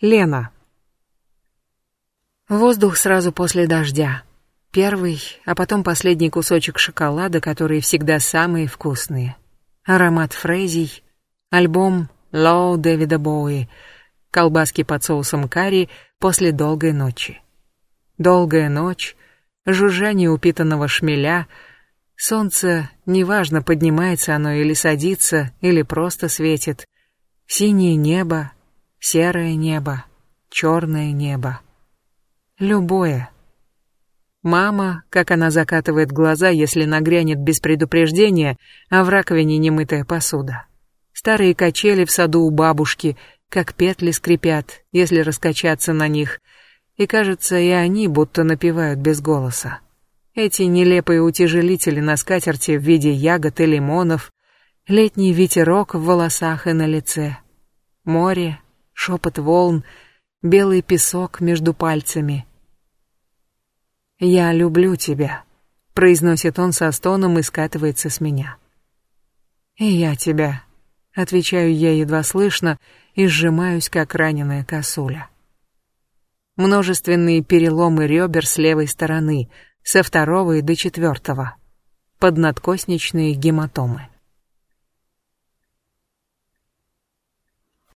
Лена. Воздух сразу после дождя. Первый, а потом последний кусочек шоколада, которые всегда самые вкусные. Аромат фрезий, альбом «Лоу» Дэвида Боуи, колбаски под соусом карри после долгой ночи. Долгая ночь, жужжание упитанного шмеля, солнце, неважно, поднимается оно или садится, или просто светит, синее небо, серое небо, черное небо. Любое. Мама, как она закатывает глаза, если нагрянет без предупреждения, а в раковине немытая посуда. Старые качели в саду у бабушки, как петли скрипят, если раскачаться на них, и кажется, и они будто напевают без голоса. Эти нелепые утяжелители на скатерти в виде ягод и лимонов, летний ветерок в волосах и на лице, море, шепот волн, белый песок между пальцами. «Я люблю тебя», — произносит он со стоном и скатывается с меня. «И я тебя», — отвечаю я едва слышно и сжимаюсь, как раненая косуля. Множественные переломы ребер с левой стороны, со второго и до четвертого. Поднадкосничные гематомы.